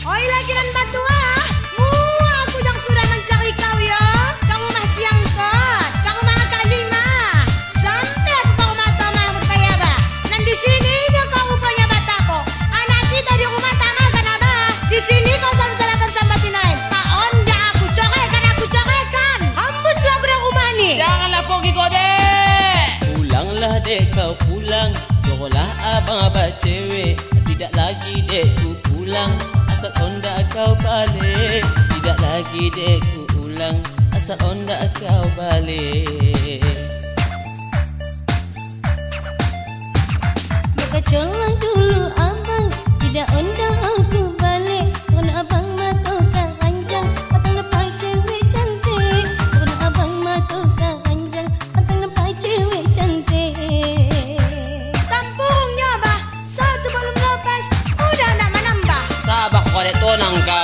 Oi lagi dan aku yang sudah mencari kau ya. Kamu masih yang kot. Kamu kali mah. Sampai aku kau mata mamut kayak apa. Dan di sini dia kau rupanya batako. Anak kita di rumah. Di sini kau sama salapan sama tinain. Tak onda aku corekan aku corekan. Hambuslah budak rumah ni. Janganlah pergi kau dek. Pulanglah dek kau pulang Jorolah abang abang cewek Tidak lagi dek ku pulang Asal onda kau balik Tidak lagi dek ku ulang. Asal onda kau balik. Berkecolah dulu abang Sabar kau dek tonang kau.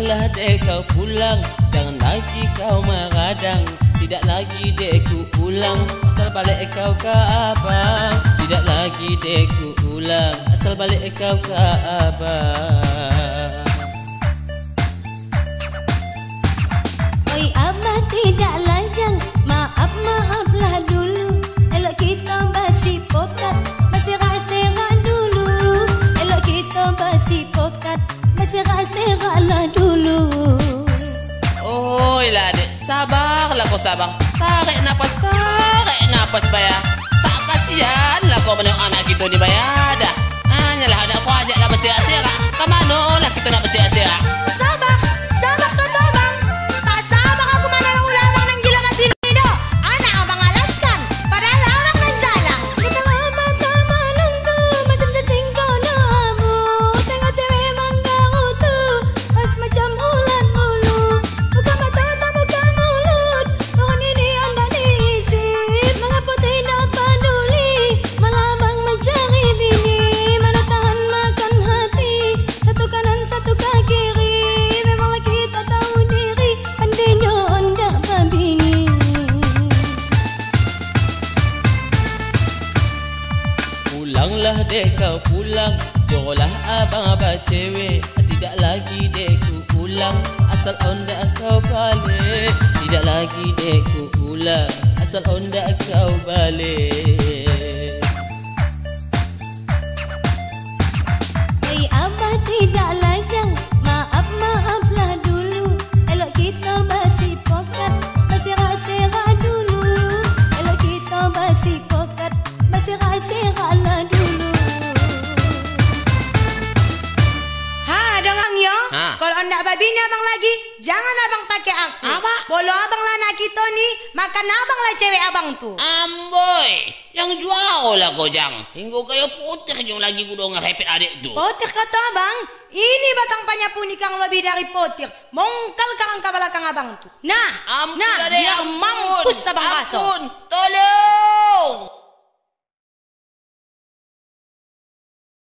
Pulanglah dek kau pulang Jangan lagi kau meradang. Tidak lagi dek ku ulang Asal balik kau ke abang? Tidak lagi dek ku ulang Asal balik kau ke abang sabarlah kau sabar. Tarik napas, tarik napas bayar. Tak kasihan lah kau menengok anak kita ni bayar dah. Pulanglah dek kau pulang. Jorolah abang-abang cewek. Tidak lagi dek ku ulang. Asal onda kau balik. Tidak lagi dek ku ulang. Asal onda kau balik. Hei abah tidak lajang. Maaf maaflah dulu. Elok kita basi pokat. Basi rak-serak dulu. Elok kita basi pokat. Basi rak-seraklah lagi, jangan abang pakai aku. Apa? Bolo abang lah anak kita ni, makan abang lah cewek abang tu. Amboi, yang jual lah kau jang. Hingga kaya putih yang lagi kudu ngerepet adik tu. Potir kata abang, ini batang panya puni kang lebih dari potir. Mongkal kang ke belakang abang tu. Nah, Ampun nah, adek, biar ampun. mampus abang. Ampun, tolong